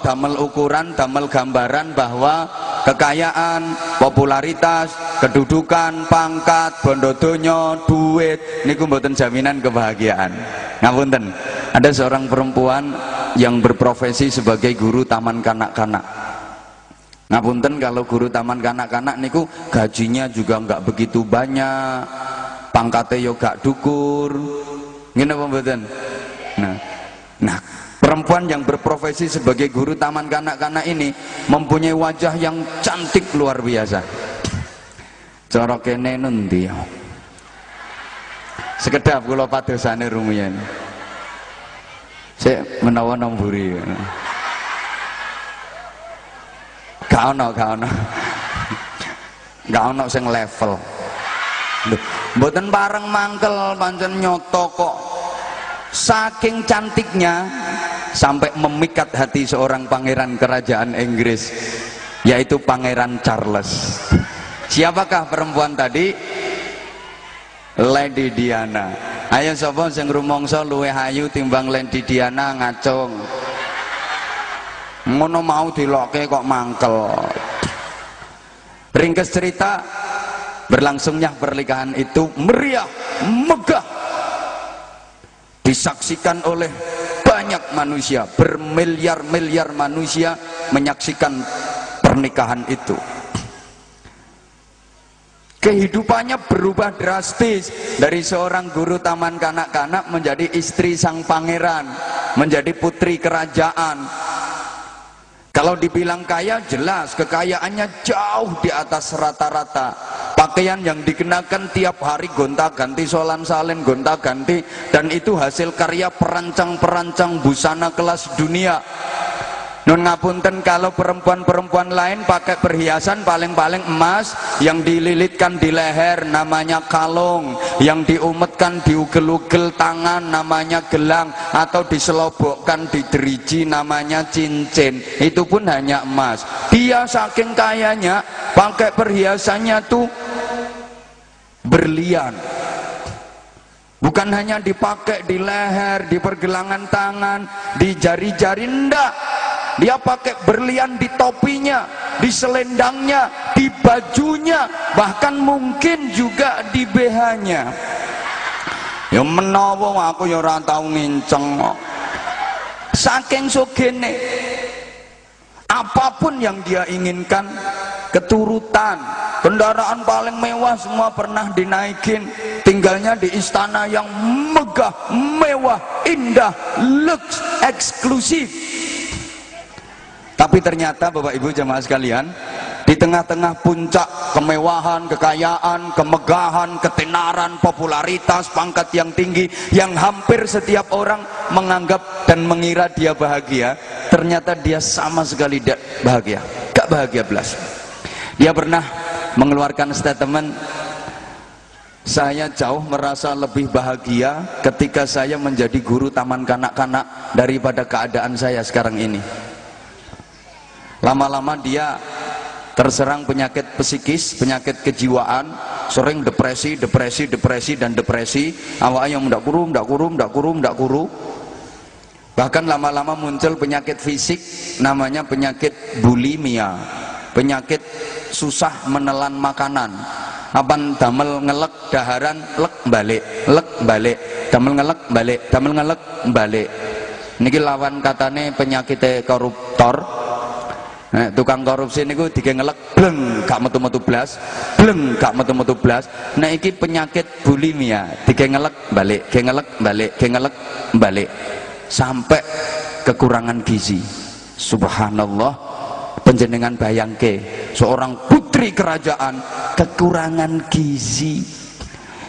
Damel ukuran damel gambaran bahwa kekayaan popularitas kedudukan pangkat bondo donya duit niku mboten jaminan kebahagiaan. Ngapunten ada seorang perempuan yang berprofesi sebagai guru taman kanak-kanak. Ngapunten kalau guru taman kanak-kanak niku gajinya juga nggak begitu banyak pangkatnya gak dukur. Ngene apa nah nah perempuan yang berprofesi sebagai guru taman kanak-kanak ini mempunyai wajah yang cantik luar biasa. Cara kene nundi sekedap kula padosane rumiyin. Sik menawa nomburi gak ono gak ono. Gak ono sing level. Mboten bareng mangkel pancen nyoto kok. Saking cantiknya sampai memikat hati seorang pangeran kerajaan Inggris yaitu pangeran Charles. Siapakah perempuan tadi? Lady Diana. Ayo sapa sing rumangsa luwe hayu timbang Lady Diana ngacung. Ngono mau diloke kok mangkel. Ringkes cerita berlangsungnya pernikahan itu meriah megah disaksikan oleh banyak manusia bermiliar-miliar manusia menyaksikan pernikahan itu. Kehidupannya berubah drastis dari seorang guru taman kanak-kanak menjadi istri sang pangeran menjadi putri kerajaan. Kalau dibilang kaya jelas kekayaannya jauh di atas rata-rata pakaian yang dikenakan tiap hari gonta-ganti solan salin gonta-ganti dan itu hasil karya perancang-perancang busana kelas dunia Nun ngapunten kalau perempuan-perempuan lain pakai perhiasan paling-paling emas yang dililitkan di leher namanya kalung, yang diumetkan di ugel-ugel tangan namanya gelang atau diselobokkan di deriji namanya cincin. Itu pun hanya emas. Dia saking kayanya pakai perhiasannya tuh berlian. Bukan hanya dipakai di leher, di pergelangan tangan, di jari-jari ndak. Dia pakai berlian di topinya di selendangnya di bajunya bahkan mungkin juga di BH-nya ya menawa aku ya ora tau nginceng saking sugene apa pun yang dia inginkan keturutan kendaraan paling mewah semua pernah dinaikin tinggalnya di istana yang megah mewah indah lux eksklusif tapi ternyata Bapak Ibu jemaah sekalian, di tengah-tengah puncak kemewahan, kekayaan, kemegahan, ketenaran, popularitas, pangkat yang tinggi yang hampir setiap orang menganggap dan mengira dia bahagia, ternyata dia sama sekali tidak bahagia. Gak bahagia belas. Dia pernah mengeluarkan statement saya jauh merasa lebih bahagia ketika saya menjadi guru taman kanak-kanak daripada keadaan saya sekarang ini lama-lama dia terserang penyakit psikis, penyakit kejiwaan, sering depresi, depresi, depresi dan depresi. Awalnya yang tidak kuru, tidak kuru, tidak kuru, tidak kuru. Bahkan lama-lama muncul penyakit fisik namanya penyakit bulimia, penyakit susah menelan makanan. Apa damel ngelek daharan lek balik, lek balik, damel ngelek balik, damel ngelek balik. Niki lawan katane penyakit koruptor, Nah, tukang korupsi niku digengelek bleng gak metu-metu blas, bleng gak metu-metu blas. Nah iki penyakit bulimia, digengelek balik, gengelek balik, gengelek balik sampai kekurangan gizi. Subhanallah, penjenengan bayangke seorang putri kerajaan kekurangan gizi.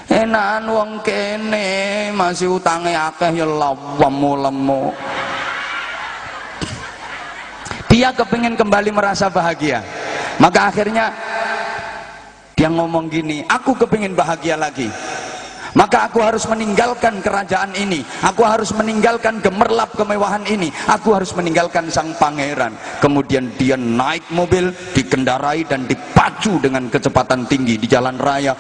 Enakan wong kene masih utange akeh ya lawemu lemu dia kepingin kembali merasa bahagia. Maka akhirnya dia ngomong gini aku kepingin bahagia lagi maka aku harus meninggalkan kerajaan ini. Aku harus meninggalkan gemerlap kemewahan ini. Aku harus meninggalkan sang pangeran. Kemudian dia naik mobil dikendarai dan dipacu dengan kecepatan tinggi di jalan raya.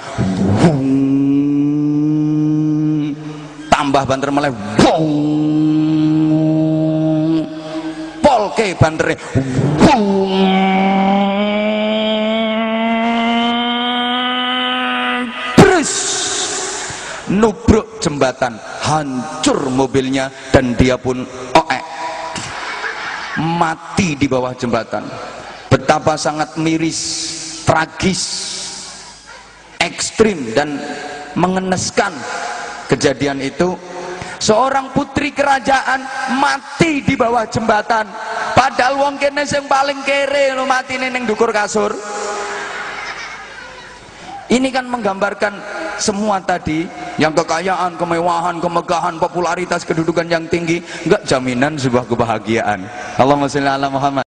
Tambah banter meleh. Ditokke bantere Brus nubruk jembatan hancur mobilnya dan dia pun oek. Mati di bawah jembatan. Betapa sangat miris tragis ekstrim dan mengeneskan kejadian itu. Seorang putri kerajaan mati di bawah jembatan. Padahal wong kene yang paling kere lo mati neng dukur kasur. Ini kan menggambarkan semua tadi yang kekayaan, kemewahan, kemegahan, popularitas, kedudukan yang tinggi enggak jaminan sebuah kebahagiaan. Allahumma sholli ala Muhammad